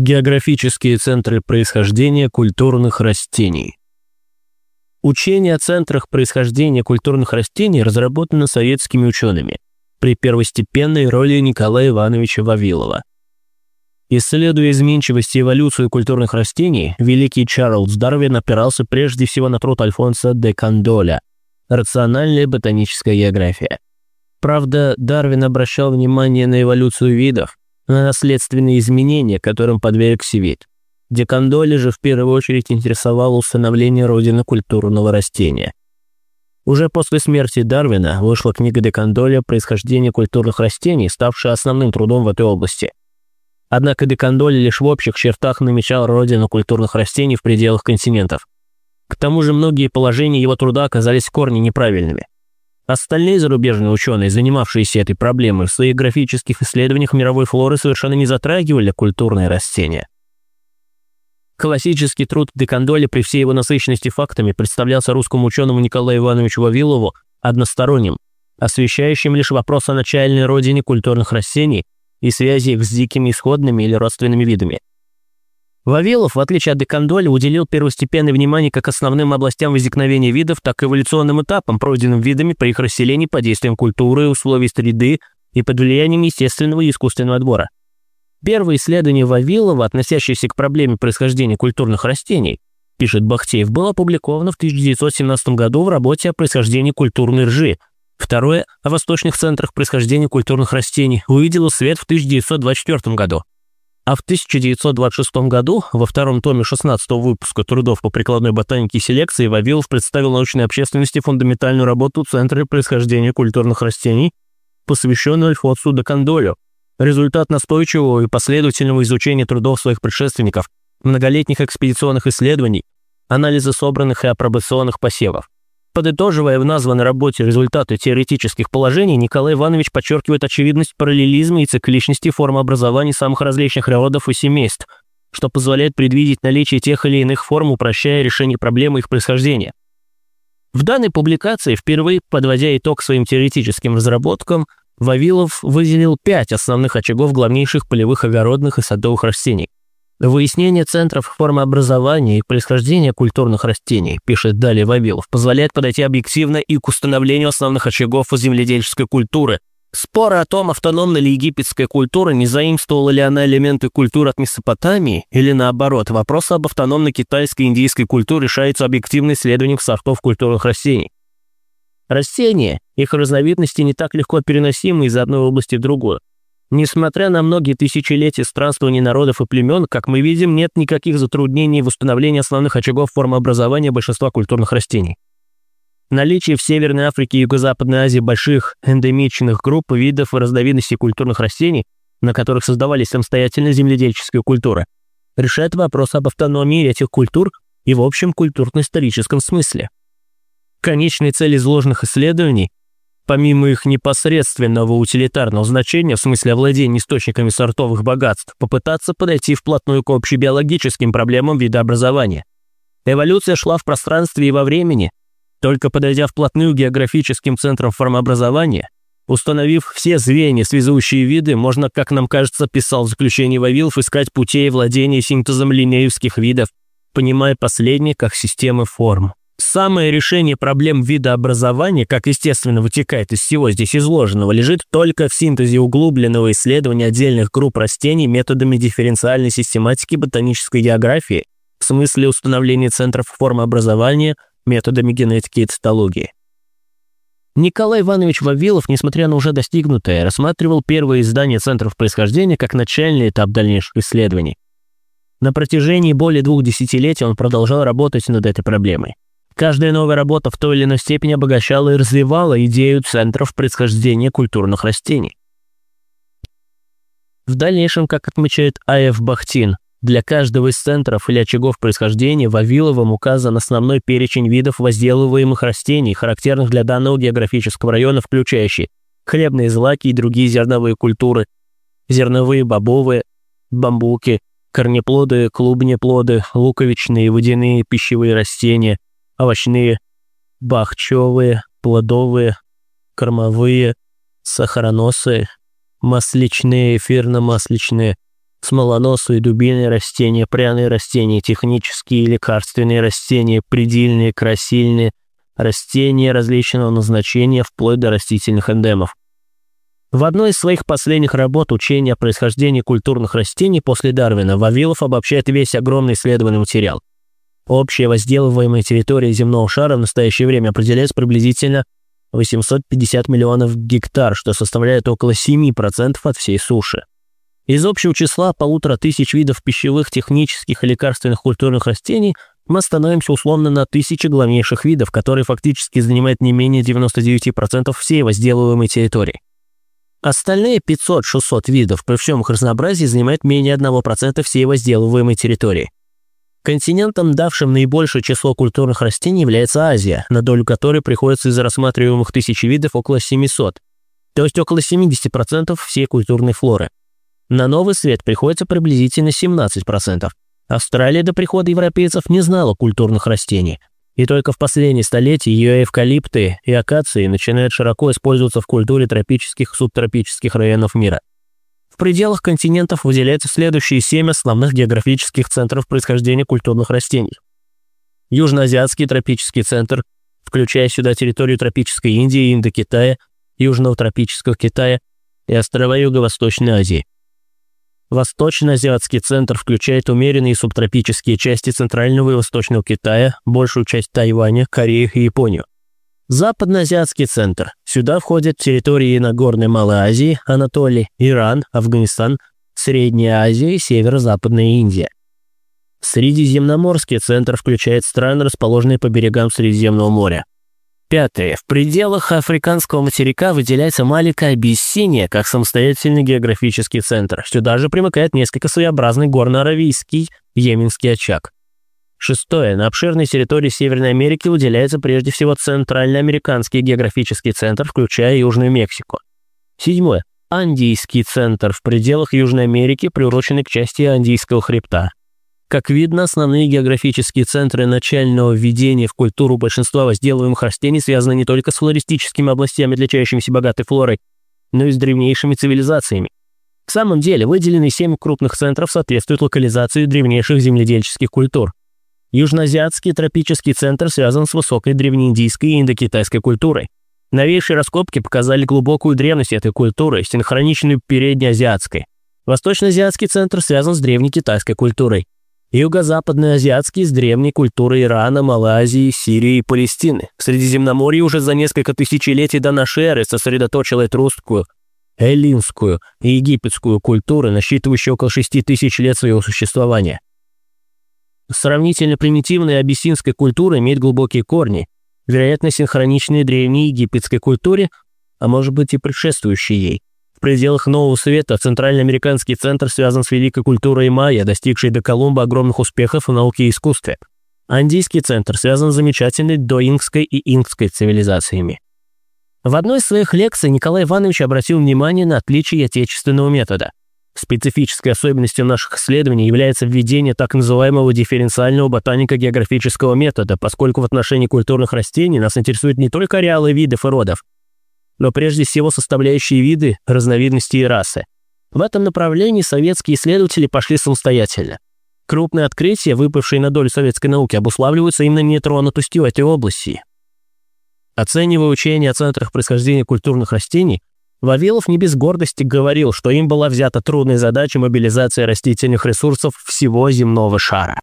Географические центры происхождения культурных растений. Учение о центрах происхождения культурных растений разработано советскими учеными при первостепенной роли Николая Ивановича Вавилова. Исследуя изменчивость и эволюцию культурных растений, великий Чарльз Дарвин опирался прежде всего на труд Альфонса де Кандоля «Рациональная ботаническая география». Правда, Дарвин обращал внимание на эволюцию видов, на наследственные изменения, которым подвергся вид. Декандоли же в первую очередь интересовало установление родины культурного растения. Уже после смерти Дарвина вышла книга Декандоля «Происхождение культурных растений», ставшая основным трудом в этой области. Однако Декандоли лишь в общих чертах намечал родину культурных растений в пределах континентов. К тому же многие положения его труда оказались в корне неправильными – Остальные зарубежные ученые, занимавшиеся этой проблемой, в своих графических исследованиях мировой флоры совершенно не затрагивали культурные растения. Классический труд Декандоли при всей его насыщенности фактами представлялся русскому ученому Николаю Ивановичу Вавилову односторонним, освещающим лишь вопрос о начальной родине культурных растений и связи их с дикими исходными или родственными видами. Вавилов, в отличие от Декандоля, уделил первостепенное внимание как основным областям возникновения видов, так и эволюционным этапам, пройденным видами при их расселении под действием культуры, условий среды и под влиянием естественного и искусственного отбора. Первое исследование Вавилова, относящееся к проблеме происхождения культурных растений, пишет Бахтеев, было опубликовано в 1917 году в работе о происхождении культурной ржи. Второе, о восточных центрах происхождения культурных растений, увидело свет в 1924 году а в 1926 году во втором томе 16 выпуска трудов по прикладной ботанике и селекции Вавилов представил научной общественности фундаментальную работу Центра происхождения культурных растений, посвященную Альфонсу де Кандолю. Результат настойчивого и последовательного изучения трудов своих предшественников, многолетних экспедиционных исследований, анализа собранных и апробационных посевов. Подытоживая в названной работе результаты теоретических положений, Николай Иванович подчеркивает очевидность параллелизма и цикличности формообразований самых различных родов и семейств, что позволяет предвидеть наличие тех или иных форм, упрощая решение проблемы их происхождения. В данной публикации, впервые подводя итог своим теоретическим разработкам, Вавилов выделил пять основных очагов главнейших полевых огородных и садовых растений. Выяснение центров формообразования и происхождения культурных растений, пишет далее Вавилов, позволяет подойти объективно и к установлению основных очагов земледельческой культуры. Споры о том, автономна ли египетская культура, не заимствовала ли она элементы культуры от Месопотамии, или наоборот, вопрос об автономной китайской и индийской культуре решается объективным исследованием сортов культурных растений. Растения, их разновидности не так легко переносимы из одной области в другую. Несмотря на многие тысячелетия странствований народов и племен, как мы видим, нет никаких затруднений в установлении основных очагов формообразования большинства культурных растений. Наличие в Северной Африке и Юго-Западной Азии больших эндемичных групп видов и разновидностей культурных растений, на которых создавались самостоятельно земледельческие культуры, решает вопрос об автономии этих культур и в общем культурно-историческом смысле. Конечной цель изложенных исследований помимо их непосредственного утилитарного значения, в смысле овладения источниками сортовых богатств, попытаться подойти вплотную к общебиологическим проблемам видообразования. Эволюция шла в пространстве и во времени, только подойдя вплотную к географическим центрам формообразования, установив все звенья, связующие виды, можно, как нам кажется, писал в заключении Вавилов, искать путей владения синтезом линеевских видов, понимая последние как системы форм. Самое решение проблем видообразования, как естественно вытекает из всего здесь изложенного, лежит только в синтезе углубленного исследования отдельных групп растений методами дифференциальной систематики ботанической географии, в смысле установления центров формообразования методами генетики и цитологии. Николай Иванович Вавилов, несмотря на уже достигнутое, рассматривал первое издание центров происхождения как начальный этап дальнейших исследований. На протяжении более двух десятилетий он продолжал работать над этой проблемой. Каждая новая работа в той или иной степени обогащала и развивала идею центров происхождения культурных растений. В дальнейшем, как отмечает А.Ф. Бахтин, для каждого из центров или очагов происхождения Вавиловым указан основной перечень видов возделываемых растений, характерных для данного географического района, включающие хлебные злаки и другие зерновые культуры, зерновые, бобовые, бамбуки, корнеплоды, клубнеплоды, луковичные, водяные пищевые растения – овощные, бахчевые, плодовые, кормовые, сахароносые, масличные, эфирно-масличные, смолоносые дубильные растения, пряные растения, технические лекарственные растения, предельные, красильные, растения различного назначения вплоть до растительных эндемов. В одной из своих последних работ «Учение о происхождении культурных растений» после Дарвина Вавилов обобщает весь огромный исследованный материал. Общая возделываемая территория земного шара в настоящее время определяется приблизительно 850 миллионов гектар, что составляет около 7% от всей суши. Из общего числа полутора тысяч видов пищевых, технических и лекарственных культурных растений мы остановимся условно на тысяче главнейших видов, которые фактически занимают не менее 99% всей возделываемой территории. Остальные 500-600 видов при всем их разнообразии занимают менее 1% всей возделываемой территории. Континентом, давшим наибольшее число культурных растений, является Азия, на долю которой приходится из рассматриваемых тысячи видов около 700, то есть около 70% всей культурной флоры. На новый свет приходится приблизительно 17%. Австралия до прихода европейцев не знала культурных растений, и только в последние столетия ее эвкалипты и акации начинают широко использоваться в культуре тропических и субтропических районов мира. Пределах континентов выделяются следующие семь основных географических центров происхождения культурных растений. Южноазиатский тропический центр, включая сюда территорию тропической Индии и Индокитая, Южного тропического Китая и острова Юго-Восточной Азии – Восточно-азиатский центр включает умеренные субтропические части Центрального и Восточного Китая, большую часть Тайваня, Кореи и Японию. Западно-азиатский центр. Сюда входят территории Нагорной Малой Азии, Анатолии, Иран, Афганистан, Средняя Азия и Северо-Западная Индия. Средиземноморский центр включает страны, расположенные по берегам Средиземного моря. Пятое. В пределах африканского материка выделяется маленькая Абиссиния как самостоятельный географический центр. Сюда же примыкает несколько своеобразный горно-аравийский йеменский очаг. Шестое. На обширной территории Северной Америки выделяется прежде всего Центральноамериканский географический центр, включая Южную Мексику. Седьмое. Андийский центр в пределах Южной Америки, приуроченный к части Андийского хребта. Как видно, основные географические центры начального введения в культуру большинства возделываемых растений связаны не только с флористическими областями, отличающимися богатой флорой, но и с древнейшими цивилизациями. В самом деле, выделенные семь крупных центров соответствуют локализации древнейших земледельческих культур. Южноазиатский тропический центр связан с высокой древнеиндийской и индокитайской культурой. Новейшие раскопки показали глубокую древность этой культуры, синхроничную переднеазиатской. Восточноазиатский центр связан с древнекитайской культурой. Юго-западный азиатский с древней культурой Ирана, Малайзии, Сирии и Палестины. В Средиземноморье уже за несколько тысячелетий до нашей эры сосредоточила этрусскую, эллинскую и египетскую культуры, насчитывающие около 6 тысяч лет своего существования. Сравнительно примитивная абиссинская культура имеет глубокие корни, вероятно, синхроничные древней египетской культуре, а может быть и предшествующей ей. В пределах Нового Света Центральноамериканский центр связан с великой культурой майя, достигшей до Колумба огромных успехов в науке и искусстве. Андийский центр связан с замечательной доингской и ингской цивилизациями. В одной из своих лекций Николай Иванович обратил внимание на отличие отечественного метода. Специфической особенностью наших исследований является введение так называемого дифференциального ботанико-географического метода, поскольку в отношении культурных растений нас интересуют не только ареалы видов и родов, но прежде всего составляющие виды, разновидности и расы. В этом направлении советские исследователи пошли самостоятельно. Крупные открытия, выпавшие на долю советской науки, обуславливаются именно нетронутостью этой области. Оценивая учение о центрах происхождения культурных растений, Вавилов не без гордости говорил, что им была взята трудная задача мобилизации растительных ресурсов всего земного шара.